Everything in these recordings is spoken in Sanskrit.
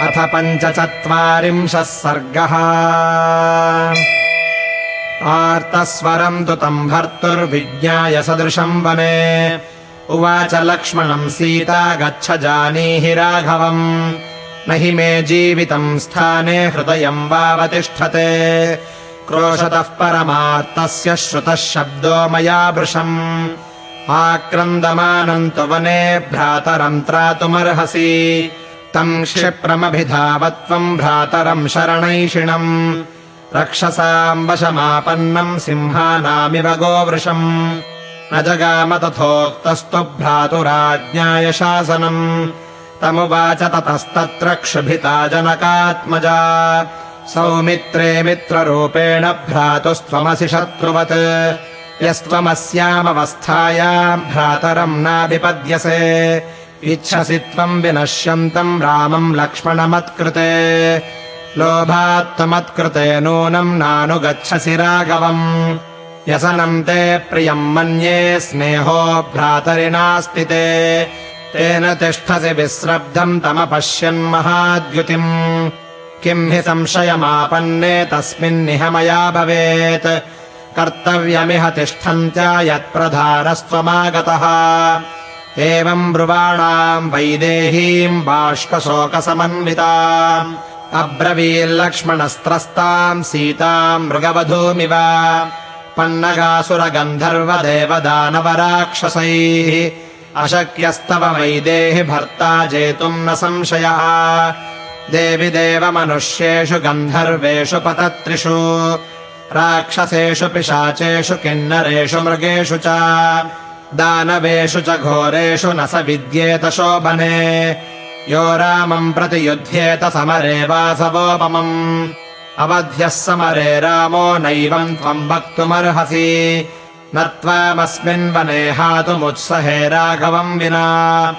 अथ पञ्चचत्वारिंशः सर्गः। आर्तस्वरम् तु तम् भर्तुर्विज्ञाय सदृशम् वने। उवाच लक्ष्मणम् सीता गच्छ जानीहि राघवम्। न हि मे जीवितम् स्थाने हृदयम् वावतिष्ठते क्रोशतः परमार्तस्य श्रुतः शब्दो मया वृशम् आक्रन्दमानम् तु वने भ्रातरम् त्रातुमर्हसि तम् क्षिप्रमभिधावत्वम् भ्रातरम् शरणैषिणम् रक्षसाम् वशमापन्नम् सिंहानामिव गोवृशम् न जगाम तथोक्तस्तु भ्रातुराज्ञाय शासनम् तमुवाच ततस्तत्र क्षुभिता जनकात्मजा सौमित्रे मित्ररूपेण भ्रातुस्त्वमसि शत्रुवत् यस्त्वमस्यामवस्थायाम् भ्रातरम् नाभिपद्यसे इच्छसि त्वम् विनश्यन्तम् रामम् लक्ष्मणमत्कृते। लोभात्तमत्कृते नूनम् नानुगच्छसि राघवम्। व्यसनम् ते प्रियम् मन्ये स्नेहो भ्रातरिणास्ति ते। तेन तिष्ठसि विस्रब्धम् तमपश्यन्महाद्युतिम् किम् हि संशयमापन्ने तस्मिन्निह मया भवेत्। कर्तव्यमिह तिष्ठन्त्या यत्प्रधानस्त्वमागतः एवम् ब्रुवाणाम् वैदेहीम् बाष्पशोकसमन्विता अब्रवील्लक्ष्मणस्त्रस्ताम् सीताम् मृगवधूमिव पन्नगासुरगन्धर्वदेवदानवराक्षसैः अशक्यस्तव वैदेहि भर्ता जेतुम् न संशयः। देवि देवमनुष्येषु गन्धर्वेषु पतत्रिषु राक्षसेषु पिशाचेषु किन्नरेषु मृगेषु च दानवेषु च घोरेषु न स विद्येत शोभने। यो रामम् प्रति युध्येत समरे वासवोपमम् अवध्यः समरे रामो नैवम् त्वम् वक्तुमर्हसि। न त्वामस्मिन् वने हातुमुत्सहे राघवम् विना।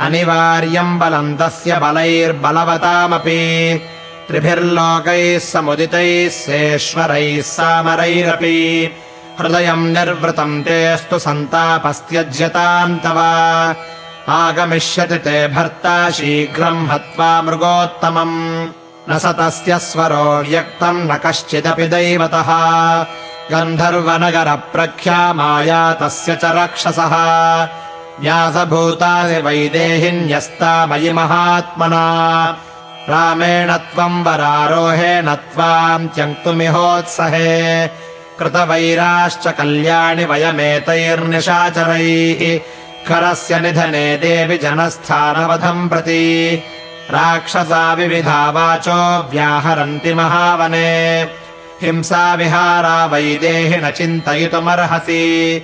अनिवार्यम् बलम् तस्य बलैर्बलवतामपि। त्रिभिर्लोकैः समुदितैः सेश्वरैः सामरैरपि हृदयम् निर्वृतम् तेऽस्तु सन्तापस्त्यज्यताम् तव। आगमिष्यति ते भर्ता शीघ्रम् हत्वा मृगोत्तमम्। न स तस्य स्वरो व्यक्तम् न कश्चिदपि दैवतः। गन्धर्वनगरप्रख्यामाया तस्य च रक्षसः। व्यासभूतानि वैदेहिन्यस्ता मयि महात्मना। रामेण त्वम् वरारोहेण त्वाम् त्यक्तुमिहोत्सहे कृतवैराश्च कल्याणि वयमेतैर्निशाचरैः। करस्य निधने देवि जनस्थानवधम् प्रति। राक्षसा विविधा वाचो व्याहरन्ति महावने। हिंसाविहारा वैदेहि न चिन्तयितुमर्हसि।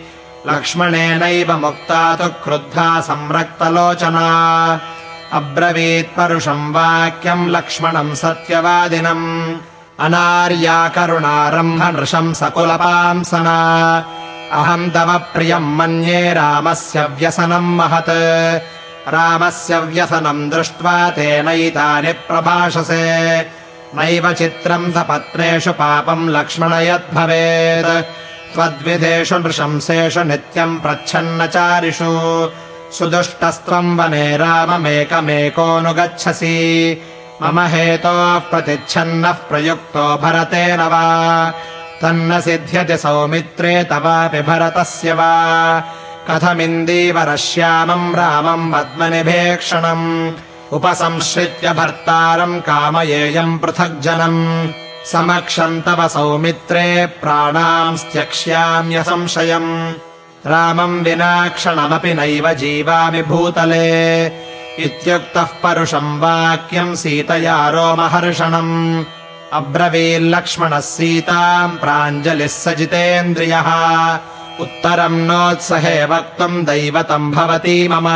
लक्ष्मणेनैव मुक्ता तु क्रुद्धा संरक्तलोचना। अब्रवीत्परुषम् वाक्यम् लक्ष्मणम् सत्यवादिनम् अनार्या करुणारम्भ नृशम् सकुलपांसना अहम् तव प्रियम् मन्ये रामस्य व्यसनम् महत्। रामस्य व्यसनम् दृष्ट्वा तेनैतानि प्रभाषसे। नैव चित्रम् सपत्रेषु पापम् लक्ष्मण यद्भवेत् त्वद्विधेषु नृशंसेषु नित्यम् प्रच्छन्नचारिषु। सुदुष्टस्त्वम् वने राममेकमेकोऽनुगच्छसि मम हेतोः प्रतिच्छन्नः प्रयुक्तो भरतेन वा? तन्न सिद्ध्यति सौमित्रे तवापि भरतस्य वा? कथमिन्दीवरश्यामम् रामम् पद्मनिभेक्षणम् उपसंश्रित्य भर्तारम् कामयेयम् पृथग्जनम् समक्षम् तव सौमित्रे प्राणाम् त्यक्ष्याम्यसंशयम् रामम् विना क्षणमपि नैव जीवामि भूतले इत्युक्तः परुषम् वाक्यम् सीतया रोमहर्षणम्। अब्रवील्लक्ष्मणः सीताम् प्राञ्जलिः स जितेन्द्रियः उत्तरम् नोत्सहे वक्तुम् दैवतम् भवती मम।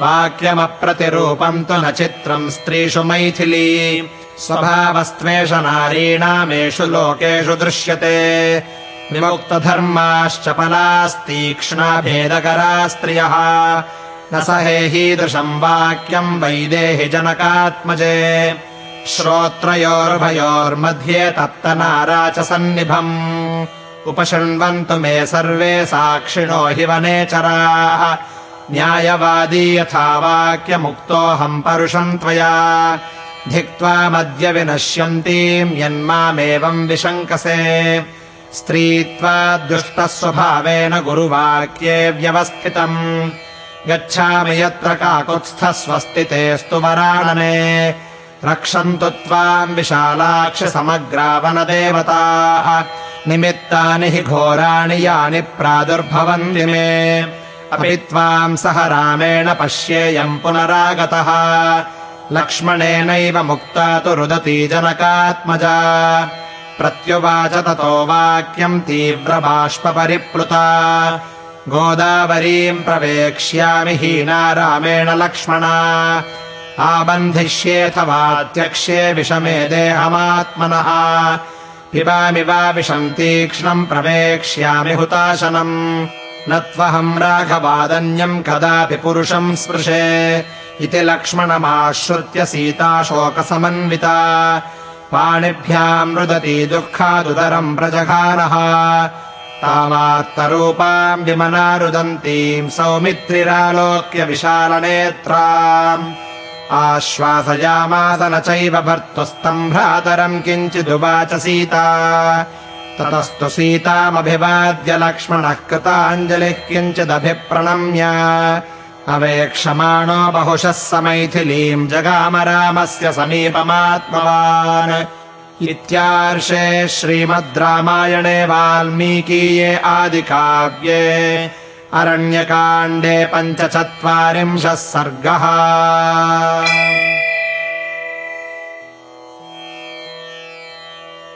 वाक्यमप्रतिरूपम् तु न चित्रम् स्त्रीषु मैथिली। स्वभावस्त्वेष नारीणामेषु लोकेषु दृश्यते। विमुक्तधर्माश्च पलास्तीक्ष्णा भेदकरा स्त्रियः न सहेहीदृशम् वाक्यम् वैदेहि जनकात्मजे। श्रोत्रयोर्भयोर्मध्ये तप्तनारा च सन्निभम् उपशृण्वन्तु मे सर्वे साक्षिणो हि वनेचराः न्यायवादी यथा वाक्यमुक्तोऽहम् परुषम् त्वया। धिक्त्वामद्य विनश्यन्तीम् यन्मामेवम् विशङ्कसे। स्त्रीत्वा दुष्टः स्वभावेन गुरुवाक्ये व्यवस्थितम् गच्छामि यत्र काकुत्स्थः स्वस्ति तेऽस्तु वराणने रक्षन्तु त्वाम् विशालाक्ष समग्रावनदेवताः निमित्तानि हि घोराणि यानि प्रादुर्भवन्ति मे। अपि त्वाम् सह रामेण पश्येयम् पुनरागतः। लक्ष्मणेनैव मुक्ता तु रुदती जनकात्मजा प्रत्युवाच ततो वाक्यम् तीव्रबाष्परिप्लुता गोदावरीम् प्रवेक्ष्यामि हीना रामेण लक्ष्मणा। आबन्धिष्येऽथ वात्यक्ष्ये विषमे देहमात्मनः। पिबामि वा विषम् तीक्ष्णम् प्रवेक्ष्यामि हुताशनम्। न त्वहम् राघवादन्यम् कदापि पुरुषम् स्पृशे। इति लक्ष्मणमाश्रुत्य सीता शोकसमन्विता पाणिभ्याम् रुदती दुःखादुदरम् प्रजघानः तामात्तरूपाम् विमना रुदन्तीम् सौमित्रिरालोक्य विशालनेत्रा आश्वासयामास न चैव भर्तुस्तम् भ्रातरम् किञ्चिदुवाच सीता। ततस्तु सीतामभिवाद्य लक्ष्मणः कृताञ्जलिः किञ्चिदभिप्रणम्य। अवेक्षमाणो बहुशः स मैथिलीम् जगाम रामस्य समीपमात्मवान् इत्यार्षे श्रीमद् रामायणे वाल्मीकीये आदिकाव्ये अरण्यकाण्डे पञ्चचत्वारिंशः सर्गः